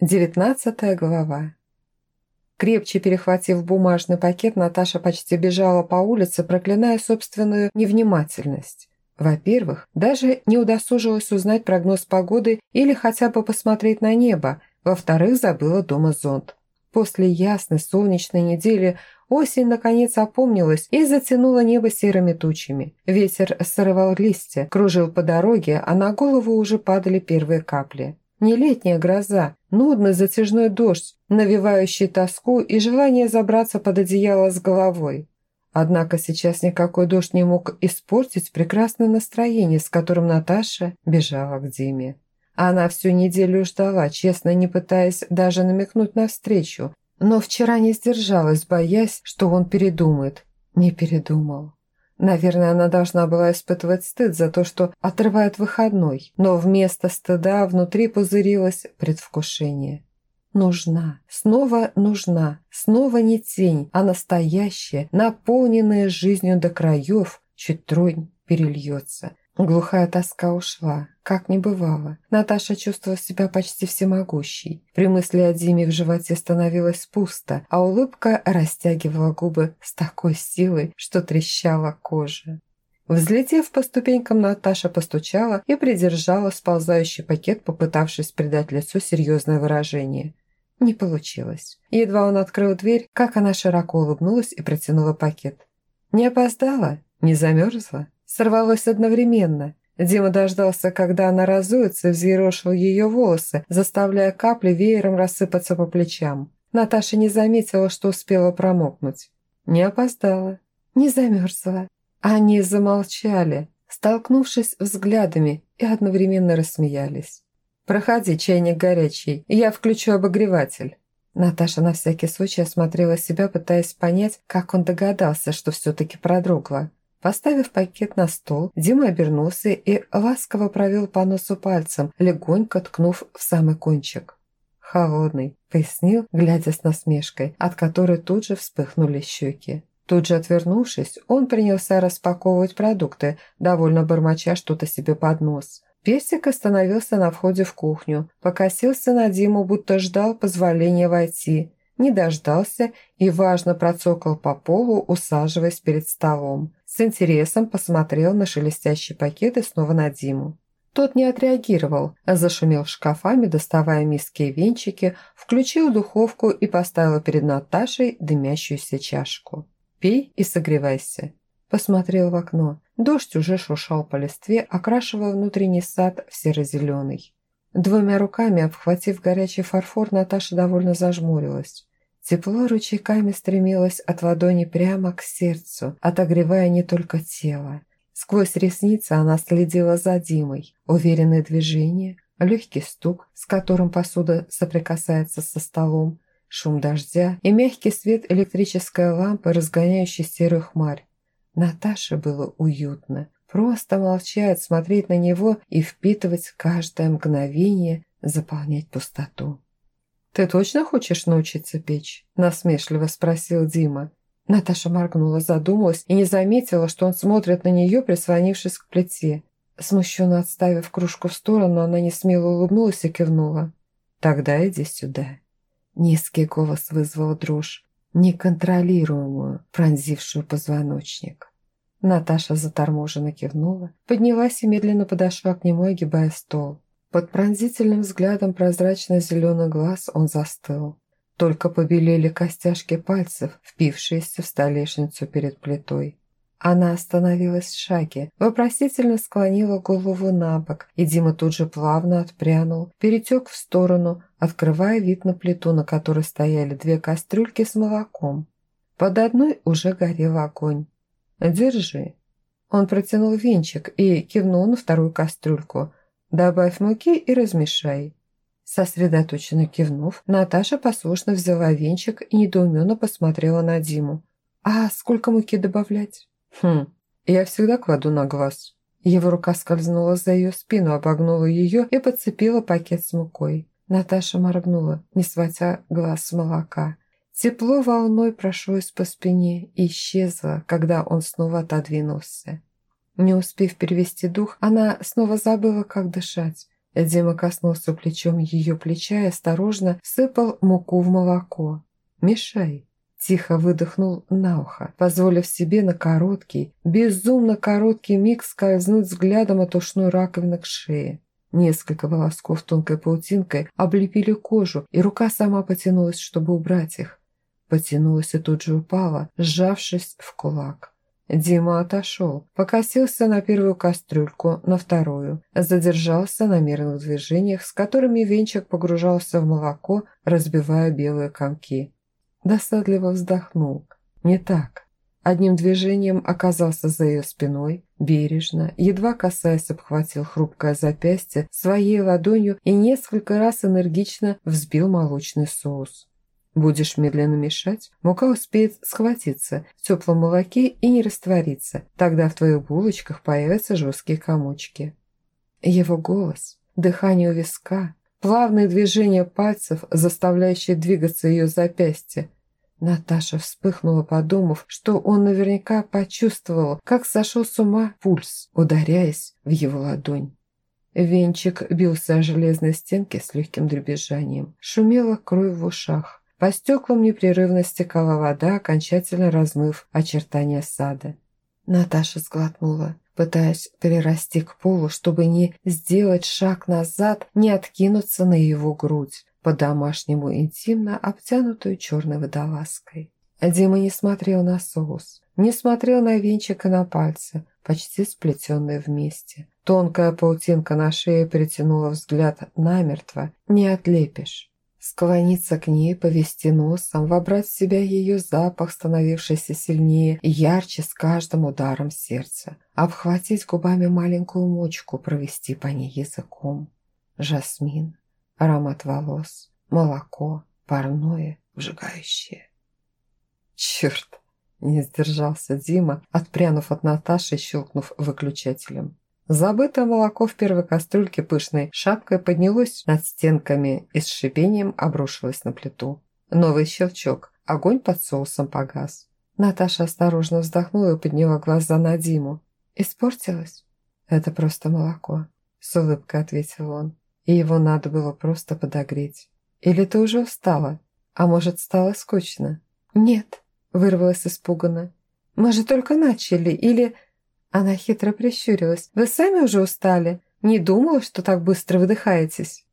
Девятнадцатая глава. Крепче перехватив бумажный пакет, Наташа почти бежала по улице, проклиная собственную невнимательность. Во-первых, даже не удосужилась узнать прогноз погоды или хотя бы посмотреть на небо. Во-вторых, забыла дома зонт. После ясной солнечной недели осень наконец опомнилась и затянула небо серыми тучами. Ветер срывал листья, кружил по дороге, а на голову уже падали первые капли. Не летняя гроза, нудный затяжной дождь, навевающий тоску и желание забраться под одеяло с головой. Однако сейчас никакой дождь не мог испортить прекрасное настроение, с которым Наташа бежала к Диме. Она всю неделю ждала, честно не пытаясь даже намекнуть навстречу, но вчера не сдержалась, боясь, что он передумает. Не передумал. Наверное, она должна была испытывать стыд за то, что отрывает выходной, но вместо стыда внутри пузырилось предвкушение. Нужна, снова нужна, снова не тень, а настоящая, наполненная жизнью до краев, чуть тронь перельется. Глухая тоска ушла, как не бывало. Наташа чувствовала себя почти всемогущей. При мысли о Диме в животе становилось пусто, а улыбка растягивала губы с такой силой, что трещала кожа. Взлетев по ступенькам, Наташа постучала и придержала сползающий пакет, попытавшись придать лицу серьезное выражение. Не получилось. Едва он открыл дверь, как она широко улыбнулась и протянула пакет. «Не опоздала? Не замерзла?» Сорвалось одновременно. Дима дождался, когда она разуется, и взъерошил ее волосы, заставляя капли веером рассыпаться по плечам. Наташа не заметила, что успела промокнуть. Не опоздала, не замерзла. Они замолчали, столкнувшись взглядами и одновременно рассмеялись. «Проходи, чайник горячий, я включу обогреватель». Наташа на всякий случай осмотрела себя, пытаясь понять, как он догадался, что все-таки продрогла. Поставив пакет на стол, Дима обернулся и ласково провел по носу пальцем, легонько ткнув в самый кончик. «Холодный», — пояснил, глядя с насмешкой, от которой тут же вспыхнули щеки. Тут же отвернувшись, он принялся распаковывать продукты, довольно бормоча что-то себе под нос. Персик остановился на входе в кухню, покосился на Диму, будто ждал позволения войти. Не дождался и важно процокал по полу, усаживаясь перед столом. С интересом посмотрел на шелестящий пакет и снова на Диму. Тот не отреагировал, а зашумел шкафами, доставая миски и венчики, включил духовку и поставил перед Наташей дымящуюся чашку. «Пей и согревайся». Посмотрел в окно. Дождь уже шуршал по листве, окрашивая внутренний сад в серо-зеленый. Двумя руками, обхватив горячий фарфор, Наташа довольно зажмурилась. Тепло ручейками стремилось от ладони прямо к сердцу, отогревая не только тело. Сквозь ресницы она следила за Димой. Уверенные движения, легкий стук, с которым посуда соприкасается со столом, шум дождя и мягкий свет электрической лампы, разгоняющей серую хмарь. Наташе было уютно. Просто молчать, смотреть на него и впитывать каждое мгновение, заполнять пустоту. «Ты точно хочешь научиться печь?» – насмешливо спросил Дима. Наташа моргнула, задумалась и не заметила, что он смотрит на нее, прислонившись к плите. Смущенно отставив кружку в сторону, она несмело улыбнулась и кивнула. «Тогда иди сюда». Низкий голос вызвал дрожь неконтролируемую, пронзившую позвоночник. Наташа заторможенно кивнула, поднялась и медленно подошла к нему, огибая стол. Под пронзительным взглядом прозрачно-зеленый глаз он застыл. Только побелели костяшки пальцев, впившиеся в столешницу перед плитой. Она остановилась в шаге, вопросительно склонила голову на бок, и Дима тут же плавно отпрянул, перетек в сторону, открывая вид на плиту, на которой стояли две кастрюльки с молоком. Под одной уже горел огонь. «Держи». Он протянул венчик и кивнул на вторую кастрюльку. «Добавь муки и размешай». Сосредоточенно кивнув, Наташа послушно взяла венчик и недоуменно посмотрела на Диму. «А сколько муки добавлять?» «Хм, я всегда кладу на глаз». Его рука скользнула за ее спину, обогнула ее и подцепила пакет с мукой. Наташа моргнула, не сводя глаз с молока. Тепло волной прошлось по спине и исчезло, когда он снова отодвинулся. Не успев перевести дух, она снова забыла, как дышать. Дима коснулся плечом ее плеча и осторожно сыпал муку в молоко. «Мешай!» Тихо выдохнул на ухо, позволив себе на короткий, безумно короткий миг скользнуть взглядом от ушной раковины к шее. Несколько волосков тонкой паутинкой облепили кожу, и рука сама потянулась, чтобы убрать их. Потянулась и тут же упала, сжавшись в кулак. Дима отошел, покосился на первую кастрюльку, на вторую, задержался на мерных движениях, с которыми венчик погружался в молоко, разбивая белые комки. Досадливо вздохнул. Не так. Одним движением оказался за ее спиной, бережно, едва касаясь, обхватил хрупкое запястье своей ладонью и несколько раз энергично взбил молочный соус. Будешь медленно мешать, мука успеет схватиться в теплом молоке и не раствориться. Тогда в твоих булочках появятся жесткие комочки. Его голос, дыхание у виска, плавные движения пальцев, заставляющие двигаться ее запястье. Наташа вспыхнула, подумав, что он наверняка почувствовал, как сошел с ума пульс, ударяясь в его ладонь. Венчик бился о железной стенке с легким дребезжанием. Шумела кровь в ушах. По стеклам непрерывно стекала вода, окончательно размыв очертания сада. Наташа сглотнула, пытаясь перерасти к полу, чтобы не сделать шаг назад, не откинуться на его грудь, по-домашнему интимно обтянутую черной водолазкой. Дима не смотрел на соус, не смотрел на венчик и на пальцы, почти сплетенные вместе. Тонкая паутинка на шее притянула взгляд намертво, не отлепишь. Склониться к ней, повести носом, вобрать в себя ее запах, становившийся сильнее и ярче с каждым ударом сердца. Обхватить губами маленькую мочку, провести по ней языком. Жасмин, аромат волос, молоко, парное, вжигающее. Черт! Не сдержался Дима, отпрянув от Наташи, щелкнув выключателем. Забытое молоко в первой кастрюльке пышной шапкой поднялось над стенками и с шипением обрушилось на плиту. Новый щелчок. Огонь под соусом погас. Наташа осторожно вздохнула и подняла глаза на Диму. «Испортилось?» «Это просто молоко», – с улыбкой ответил он. «И его надо было просто подогреть. Или ты уже устала? А может, стало скучно?» «Нет», – вырвалась испуганно. «Мы же только начали. Или...» Она хитро прищурилась. «Вы сами уже устали? Не думала, что так быстро выдыхаетесь?»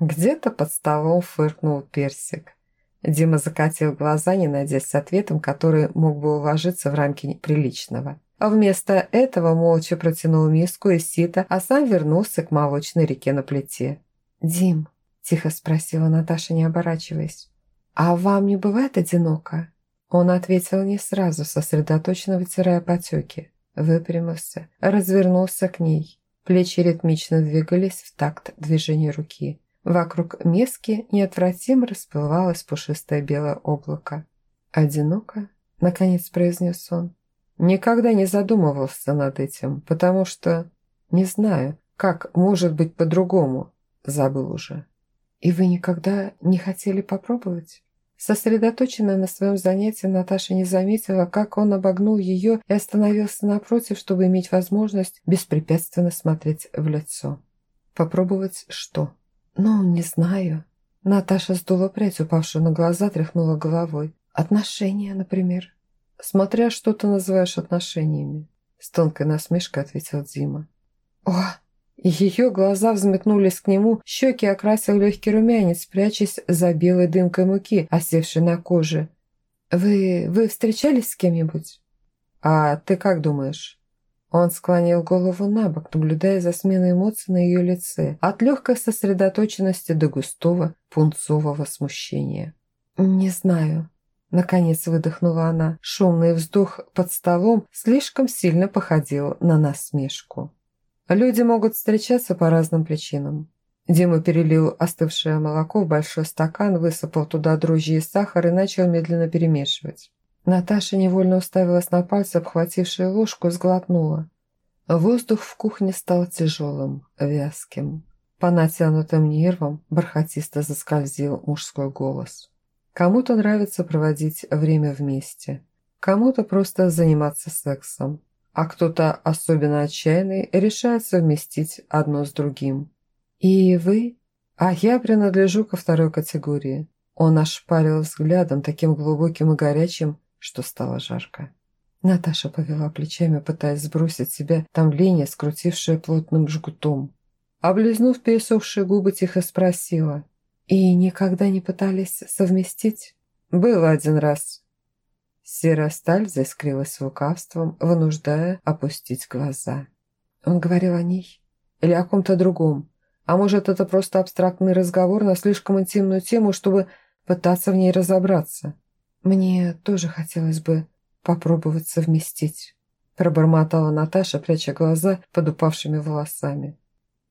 Где-то под столом фыркнул персик. Дима закатил глаза, не надеясь с ответом, который мог бы уложиться в рамки приличного. А вместо этого молча протянул миску из сита, а сам вернулся к молочной реке на плите. «Дим», – тихо спросила Наташа, не оборачиваясь, – «а вам не бывает одиноко?» Он ответил не сразу, сосредоточенно вытирая потеки выпрямился, развернулся к ней. Плечи ритмично двигались в такт движения руки. Вокруг миски неотвратимо расплывалось пушистое белое облако. «Одиноко?» – наконец произнес он. «Никогда не задумывался над этим, потому что не знаю, как может быть по-другому. Забыл уже». «И вы никогда не хотели попробовать?» Сосредоточенная на своем занятии, Наташа не заметила, как он обогнул ее и остановился напротив, чтобы иметь возможность беспрепятственно смотреть в лицо. Попробовать что? Ну, не знаю. Наташа сдула прядь, упавшую на глаза, тряхнула головой. Отношения, например. Смотря что ты называешь отношениями. С тонкой насмешкой ответил Дима. О, ее глаза взметнулись к нему, щеки окрасил легкий румянец, прячась за белой дымкой муки, осевшей на коже. «Вы... вы встречались с кем-нибудь?» «А ты как думаешь?» Он склонил голову на бок, наблюдая за сменой эмоций на ее лице, от легкой сосредоточенности до густого пунцового смущения. «Не знаю», – наконец выдохнула она. Шумный вздох под столом слишком сильно походил на насмешку. Люди могут встречаться по разным причинам. Дима перелил остывшее молоко в большой стакан, высыпал туда дрожжи и сахар и начал медленно перемешивать. Наташа невольно уставилась на пальцы, обхватившие ложку, сглотнула. Воздух в кухне стал тяжелым, вязким. По натянутым нервам бархатисто заскользил мужской голос. Кому-то нравится проводить время вместе, кому-то просто заниматься сексом а кто-то особенно отчаянный решает совместить одно с другим. «И вы?» «А я принадлежу ко второй категории». Он ошпарил взглядом, таким глубоким и горячим, что стало жарко. Наташа повела плечами, пытаясь сбросить себя томление, скрутившее плотным жгутом. Облизнув пересохшие губы, тихо спросила. «И никогда не пытались совместить?» «Было один раз». Серая сталь заискрилась лукавством, вынуждая опустить глаза. Он говорил о ней? Или о ком-то другом? А может, это просто абстрактный разговор на слишком интимную тему, чтобы пытаться в ней разобраться? Мне тоже хотелось бы попробовать совместить. Пробормотала Наташа, пряча глаза под упавшими волосами.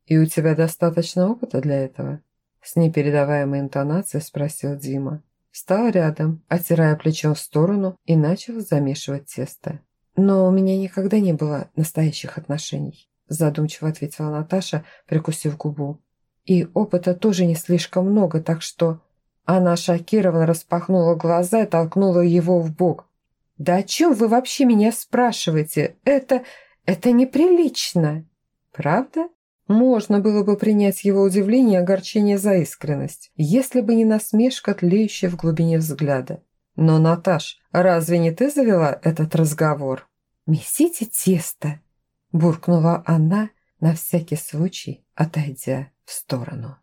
«И у тебя достаточно опыта для этого?» С непередаваемой интонацией спросил Дима. Встал рядом, оттирая плечом в сторону и начал замешивать тесто. «Но у меня никогда не было настоящих отношений», задумчиво ответила Наташа, прикусив губу. «И опыта тоже не слишком много, так что...» Она шокированно распахнула глаза и толкнула его в бок. «Да о чем вы вообще меня спрашиваете? Это... это неприлично!» «Правда?» Можно было бы принять его удивление и огорчение за искренность, если бы не насмешка, тлеющая в глубине взгляда. «Но, Наташ, разве не ты завела этот разговор?» «Месите тесто!» – буркнула она, на всякий случай отойдя в сторону.